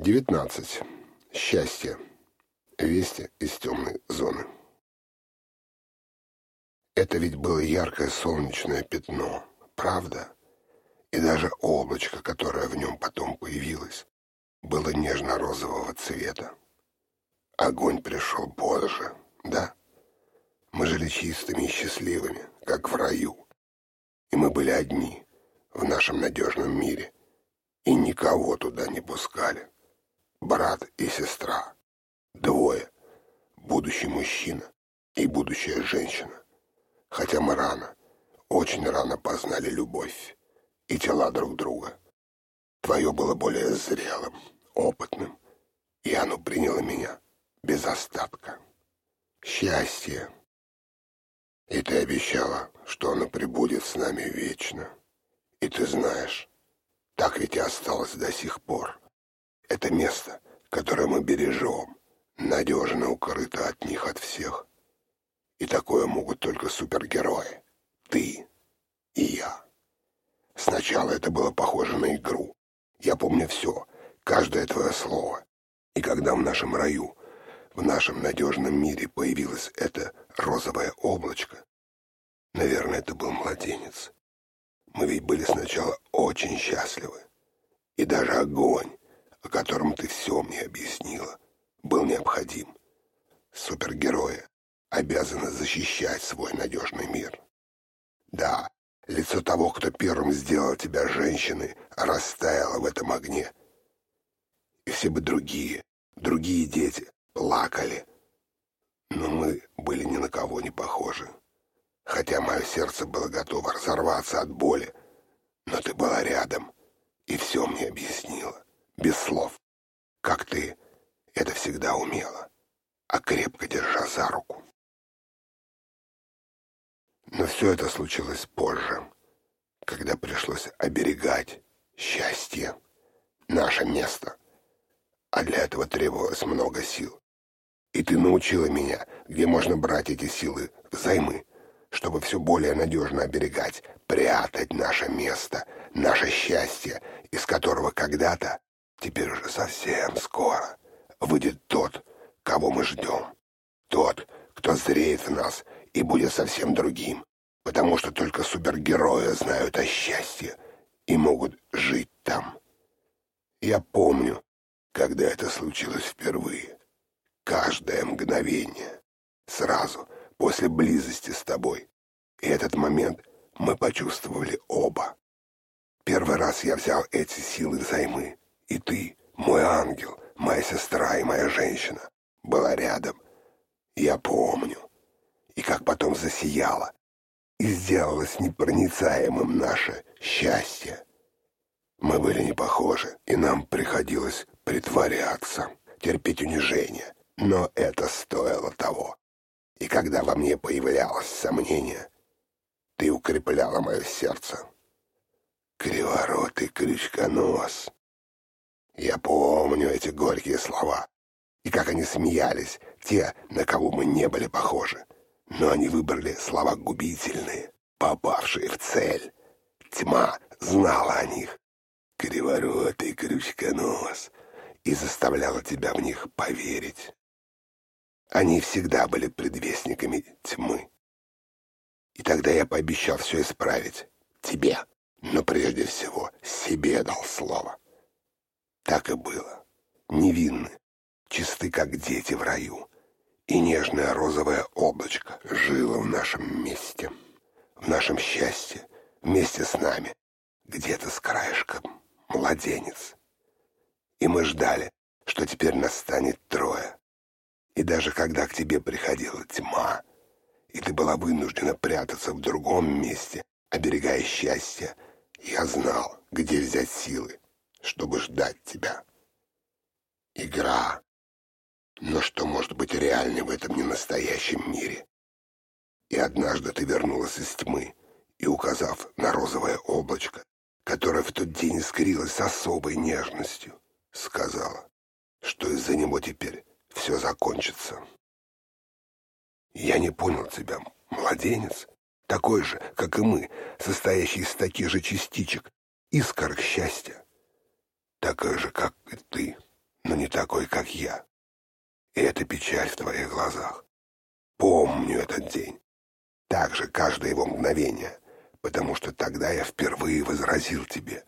19. Счастье. Вести из темной зоны. Это ведь было яркое солнечное пятно, правда? И даже облачко, которое в нем потом появилось, было нежно-розового цвета. Огонь пришел позже, да? Мы жили чистыми и счастливыми, как в раю. И мы были одни в нашем надежном мире, и никого туда не пускали брат и сестра. Двое. Будущий мужчина и будущая женщина. Хотя мы рано, очень рано познали любовь и тела друг друга. Твое было более зрелым, опытным, и оно приняло меня без остатка. Счастье. И ты обещала, что оно прибудет с нами вечно. И ты знаешь, так ведь и осталось до сих пор. Это место, которое мы бережем, надежно укрыто от них от всех. И такое могут только супергерои. Ты и я. Сначала это было похоже на игру. Я помню все, каждое твое слово. И когда в нашем раю, в нашем надежном мире появилось это розовое облачко, наверное, это был младенец. Мы ведь были сначала очень счастливы. И даже огонь, о котором ты все мне объяснила, был необходим. Супергерои обязаны защищать свой надежный мир. Да, лицо того, кто первым сделал тебя женщиной, растаяло в этом огне. И все бы другие, другие дети плакали. Но мы были ни на кого не похожи. Хотя мое сердце было готово разорваться от боли, но ты была рядом и все мне объяснила без слов, как ты это всегда умела, а крепко держа за руку. Но все это случилось позже, когда пришлось оберегать счастье, наше место. А для этого требовалось много сил. И ты научила меня, где можно брать эти силы взаймы, чтобы все более надежно оберегать, прятать наше место, наше счастье, из которого когда-то Теперь уже совсем скоро выйдет тот, кого мы ждем. Тот, кто зреет в нас и будет совсем другим, потому что только супергерои знают о счастье и могут жить там. Я помню, когда это случилось впервые. Каждое мгновение. Сразу, после близости с тобой. И этот момент мы почувствовали оба. Первый раз я взял эти силы взаймы, и ты, мой ангел, моя сестра и моя женщина, была рядом. Я помню. И как потом засияла. И сделалось непроницаемым наше счастье. Мы были не похожи, и нам приходилось притворяться, терпеть унижение. Но это стоило того. И когда во мне появлялось сомнение, ты укрепляла мое сердце. Криворотый крючконос. Я помню эти горькие слова. И как они смеялись, те, на кого мы не были похожи. Но они выбрали слова губительные, попавшие в цель. Тьма знала о них. Криворотый крючконос. И заставляла тебя в них поверить. Они всегда были предвестниками тьмы. И тогда я пообещал все исправить. Тебе. Но прежде всего себе дал слово. Так и было. Невинны, чисты, как дети в раю. И нежное розовое облачко жило в нашем месте, в нашем счастье, вместе с нами, где-то с краешком, младенец. И мы ждали, что теперь настанет трое. И даже когда к тебе приходила тьма, и ты была вынуждена прятаться в другом месте, оберегая счастье, я знал, где взять силы, чтобы ждать тебя. Игра. Но что может быть реальным в этом ненастоящем мире? И однажды ты вернулась из тьмы и, указав на розовое облачко, которое в тот день искрилось с особой нежностью, сказала, что из-за него теперь все закончится. Я не понял тебя, младенец, такой же, как и мы, состоящий из таких же частичек, искорок счастья такая же, как и ты, такой, как я. И это печаль в твоих глазах. Помню этот день. Так же каждое его мгновение, потому что тогда я впервые возразил тебе,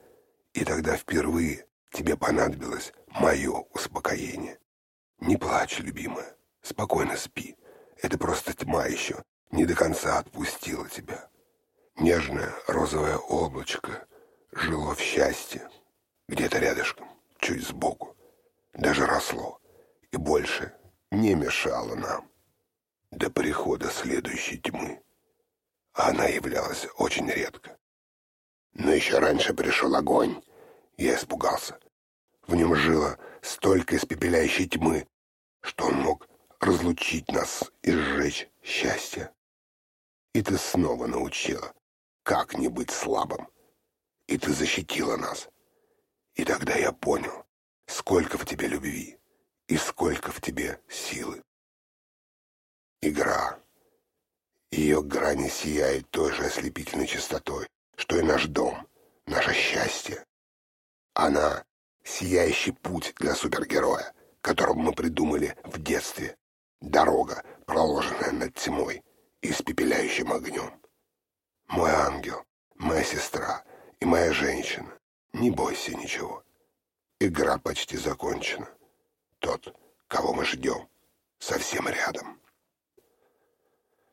и тогда впервые тебе понадобилось мое успокоение. Не плачь, любимая, спокойно спи. Это просто тьма еще не до конца отпустила тебя. Нежное розовое облачко жило в счастье, где-то рядышком, чуть сбоку. Даже росло и больше не мешало нам до прихода следующей тьмы. Она являлась очень редко. Но еще раньше пришел огонь. Я испугался. В нем жило столько испепеляющей тьмы, что он мог разлучить нас и сжечь счастье. И ты снова научила, как не быть слабым. И ты защитила нас. И тогда я понял, сколько в тебе любви и сколько в тебе силы. Игра. Ее грани сияют той же ослепительной чистотой, что и наш дом, наше счастье. Она — сияющий путь для супергероя, которого мы придумали в детстве. Дорога, проложенная над тьмой и испепеляющим огнем. Мой ангел, моя сестра и моя женщина, не бойся ничего. Игра почти закончена. Тот, кого мы ждем, совсем рядом.